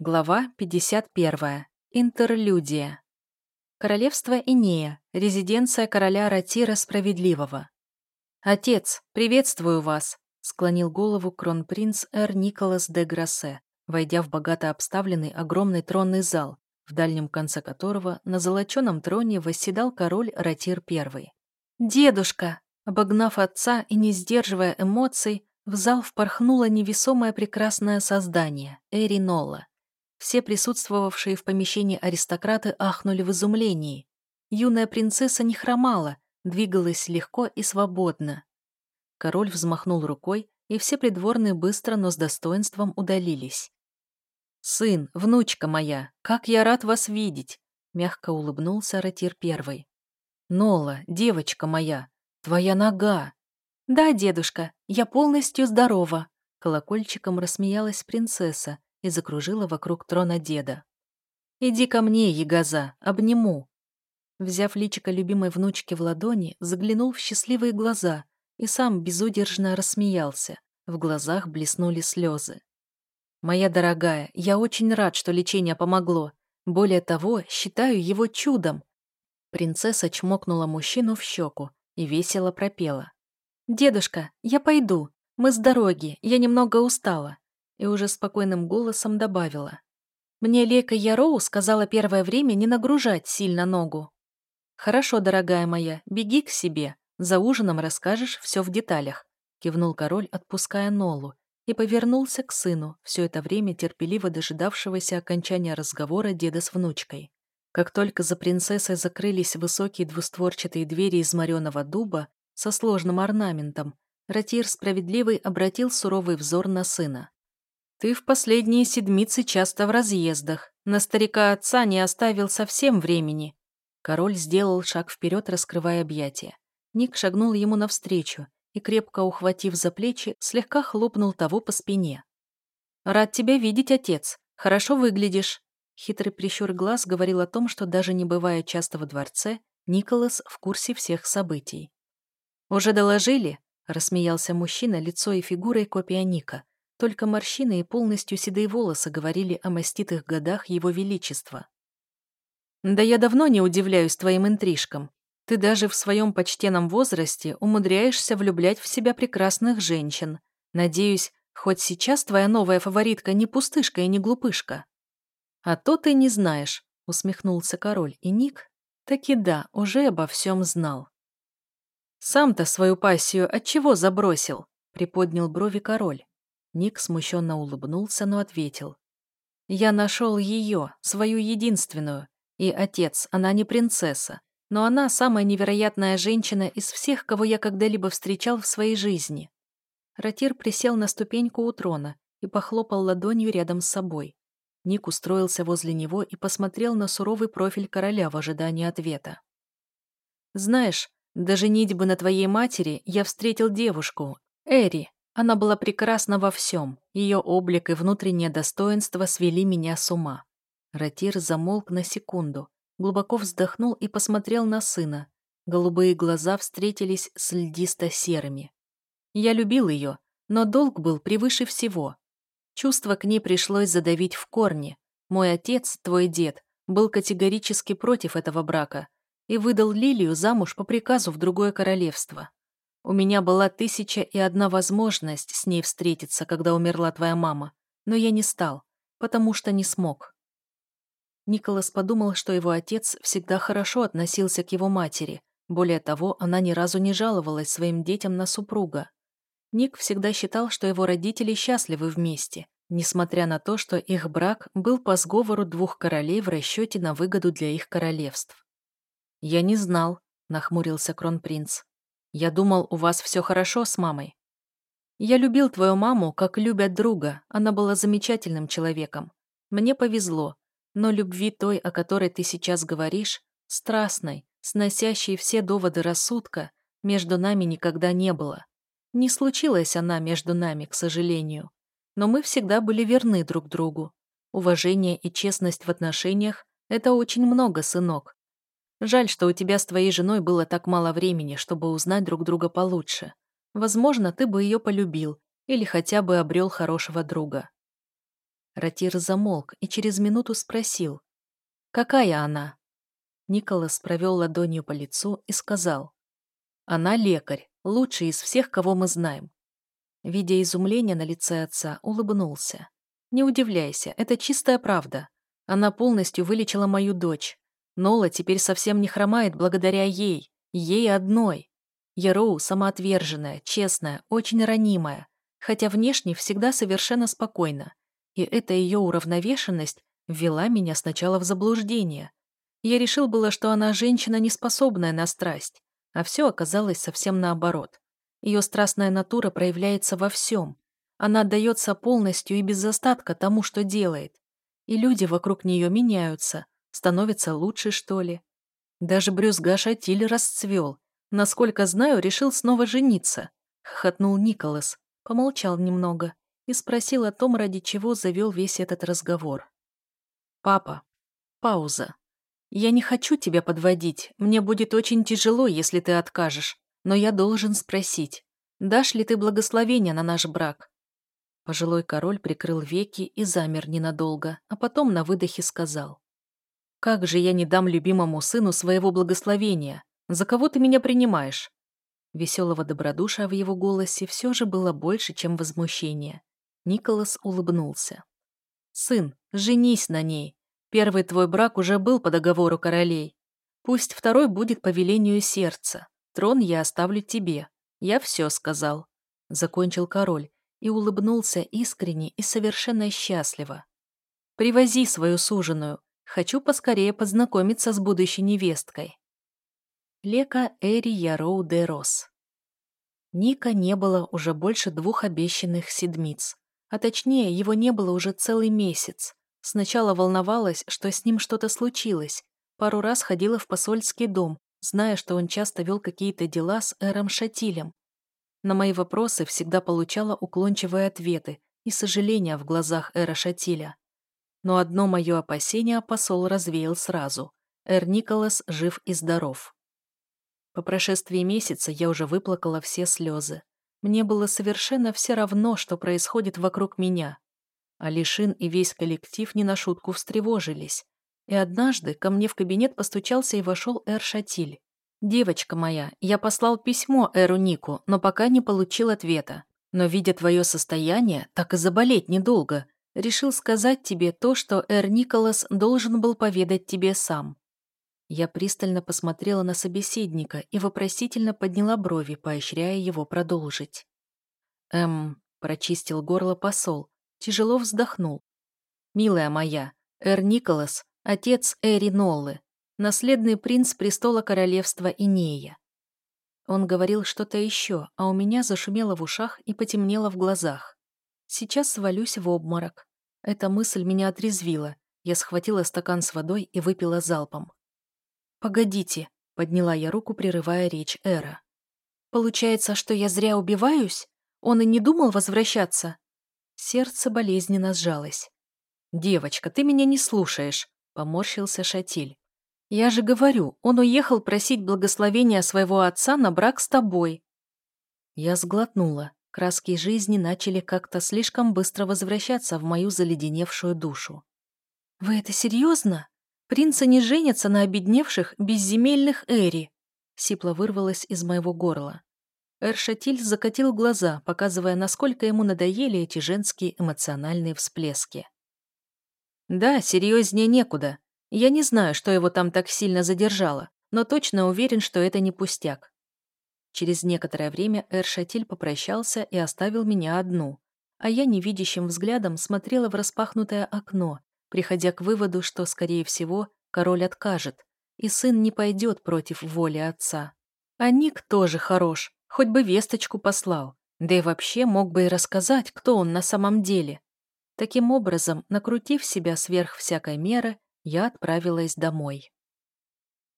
Глава 51. Интерлюдия. Королевство Инея. Резиденция короля Ратира Справедливого. «Отец, приветствую вас!» — склонил голову кронпринц Эр Николас де Грассе, войдя в богато обставленный огромный тронный зал, в дальнем конце которого на золоченом троне восседал король Ратир I. «Дедушка!» Обогнав отца и не сдерживая эмоций, в зал впорхнуло невесомое прекрасное создание — Эри Нолла. Все присутствовавшие в помещении аристократы ахнули в изумлении. Юная принцесса не хромала, двигалась легко и свободно. Король взмахнул рукой, и все придворные быстро, но с достоинством удалились. «Сын, внучка моя, как я рад вас видеть!» Мягко улыбнулся Ратир Первый. «Нола, девочка моя, твоя нога!» «Да, дедушка, я полностью здорова!» Колокольчиком рассмеялась принцесса и закружила вокруг трона деда. «Иди ко мне, Ягоза, обниму!» Взяв личико любимой внучки в ладони, заглянул в счастливые глаза и сам безудержно рассмеялся. В глазах блеснули слезы. «Моя дорогая, я очень рад, что лечение помогло. Более того, считаю его чудом». Принцесса чмокнула мужчину в щеку и весело пропела. «Дедушка, я пойду. Мы с дороги, я немного устала и уже спокойным голосом добавила. «Мне Лека Яроу сказала первое время не нагружать сильно ногу». «Хорошо, дорогая моя, беги к себе. За ужином расскажешь все в деталях», — кивнул король, отпуская Нолу, и повернулся к сыну, все это время терпеливо дожидавшегося окончания разговора деда с внучкой. Как только за принцессой закрылись высокие двустворчатые двери из мореного дуба со сложным орнаментом, Ратир Справедливый обратил суровый взор на сына. Ты в последние седмицы часто в разъездах. На старика отца не оставил совсем времени. Король сделал шаг вперед, раскрывая объятия. Ник шагнул ему навстречу и, крепко ухватив за плечи, слегка хлопнул того по спине. «Рад тебя видеть, отец. Хорошо выглядишь». Хитрый прищур глаз говорил о том, что даже не бывая часто во дворце, Николас в курсе всех событий. «Уже доложили?» — рассмеялся мужчина, лицо и фигурой копия Ника, только морщины и полностью седые волосы говорили о маститых годах его величества. «Да я давно не удивляюсь твоим интрижкам. Ты даже в своем почтенном возрасте умудряешься влюблять в себя прекрасных женщин. Надеюсь, хоть сейчас твоя новая фаворитка не пустышка и не глупышка». «А то ты не знаешь», — усмехнулся король, и Ник, таки да, уже обо всем знал. «Сам-то свою пассию от чего забросил?» — приподнял брови король. Ник смущенно улыбнулся, но ответил. «Я нашел ее, свою единственную. И отец, она не принцесса, но она самая невероятная женщина из всех, кого я когда-либо встречал в своей жизни». Ратир присел на ступеньку у трона и похлопал ладонью рядом с собой. Ник устроился возле него и посмотрел на суровый профиль короля в ожидании ответа. «Знаешь, даже нитьбы на твоей матери я встретил девушку, Эри, она была прекрасна во всем. Ее облик и внутреннее достоинство свели меня с ума. Ратир замолк на секунду, глубоко вздохнул и посмотрел на сына. Голубые глаза встретились с льдисто-серыми. Я любил ее, но долг был превыше всего. Чувство к ней пришлось задавить в корне. Мой отец, твой дед, был категорически против этого брака и выдал Лилию замуж по приказу в другое королевство. У меня была тысяча и одна возможность с ней встретиться, когда умерла твоя мама, но я не стал, потому что не смог. Николас подумал, что его отец всегда хорошо относился к его матери. Более того, она ни разу не жаловалась своим детям на супруга. Ник всегда считал, что его родители счастливы вместе, несмотря на то, что их брак был по сговору двух королей в расчете на выгоду для их королевств. «Я не знал», — нахмурился кронпринц. Я думал, у вас все хорошо с мамой. Я любил твою маму, как любят друга. Она была замечательным человеком. Мне повезло. Но любви той, о которой ты сейчас говоришь, страстной, сносящей все доводы рассудка, между нами никогда не было. Не случилась она между нами, к сожалению. Но мы всегда были верны друг другу. Уважение и честность в отношениях – это очень много, сынок. Жаль, что у тебя с твоей женой было так мало времени, чтобы узнать друг друга получше. Возможно, ты бы ее полюбил или хотя бы обрел хорошего друга. Ратир замолк и через минуту спросил. «Какая она?» Николас провел ладонью по лицу и сказал. «Она лекарь, лучший из всех, кого мы знаем». Видя изумление на лице отца, улыбнулся. «Не удивляйся, это чистая правда. Она полностью вылечила мою дочь. Нола теперь совсем не хромает благодаря ей, ей одной. Яроу самоотверженная, честная, очень ранимая, хотя внешне всегда совершенно спокойна. И эта ее уравновешенность ввела меня сначала в заблуждение. Я решил было, что она женщина, не способная на страсть, а все оказалось совсем наоборот. Ее страстная натура проявляется во всем. Она отдается полностью и без остатка тому, что делает. И люди вокруг нее меняются, становятся лучше, что ли. Даже брюзга Шатиль расцвел. Насколько знаю, решил снова жениться. Хохотнул Николас, помолчал немного и спросил о том, ради чего завел весь этот разговор. «Папа, пауза. Я не хочу тебя подводить, мне будет очень тяжело, если ты откажешь, но я должен спросить, дашь ли ты благословение на наш брак?» Пожилой король прикрыл веки и замер ненадолго, а потом на выдохе сказал. «Как же я не дам любимому сыну своего благословения? За кого ты меня принимаешь?» Веселого добродушия в его голосе все же было больше, чем возмущение. Николас улыбнулся. «Сын, женись на ней. Первый твой брак уже был по договору королей. Пусть второй будет по велению сердца. Трон я оставлю тебе. Я все сказал». Закончил король и улыбнулся искренне и совершенно счастливо. «Привози свою суженую. Хочу поскорее познакомиться с будущей невесткой». Лека Эри Яроу де Рос. Ника не было уже больше двух обещанных седмиц. А точнее, его не было уже целый месяц. Сначала волновалась, что с ним что-то случилось. Пару раз ходила в посольский дом, зная, что он часто вел какие-то дела с Эром Шатилем. На мои вопросы всегда получала уклончивые ответы и сожаления в глазах Эра Шатиля. Но одно мое опасение посол развеял сразу. Эр Николас жив и здоров. По прошествии месяца я уже выплакала все слезы. Мне было совершенно все равно, что происходит вокруг меня. Алишин и весь коллектив не на шутку встревожились. И однажды ко мне в кабинет постучался и вошел Эр Шатиль. «Девочка моя, я послал письмо Эру Нику, но пока не получил ответа. Но, видя твое состояние, так и заболеть недолго. Решил сказать тебе то, что Эр Николас должен был поведать тебе сам. Я пристально посмотрела на собеседника и вопросительно подняла брови, поощряя его продолжить. «Эм...» — прочистил горло посол, тяжело вздохнул. «Милая моя, Эр Николас, отец Эри Ноллы, наследный принц престола королевства Инея». Он говорил что-то еще, а у меня зашумело в ушах и потемнело в глазах. Сейчас свалюсь в обморок. Эта мысль меня отрезвила. Я схватила стакан с водой и выпила залпом. «Погодите», — подняла я руку, прерывая речь Эра. «Получается, что я зря убиваюсь? Он и не думал возвращаться?» Сердце болезненно сжалось. «Девочка, ты меня не слушаешь», — поморщился Шатиль. «Я же говорю, он уехал просить благословения своего отца на брак с тобой». Я сглотнула. Краски жизни начали как-то слишком быстро возвращаться в мою заледеневшую душу. «Вы это серьезно?» Принцы не женятся на обедневших, безземельных Эри. Сипло вырвалось из моего горла. Эршатиль закатил глаза, показывая, насколько ему надоели эти женские эмоциональные всплески. «Да, серьезнее некуда. Я не знаю, что его там так сильно задержало, но точно уверен, что это не пустяк». Через некоторое время Эршатиль попрощался и оставил меня одну, а я невидящим взглядом смотрела в распахнутое окно, приходя к выводу, что, скорее всего, король откажет, и сын не пойдет против воли отца. А Ник тоже хорош, хоть бы весточку послал, да и вообще мог бы и рассказать, кто он на самом деле. Таким образом, накрутив себя сверх всякой меры, я отправилась домой.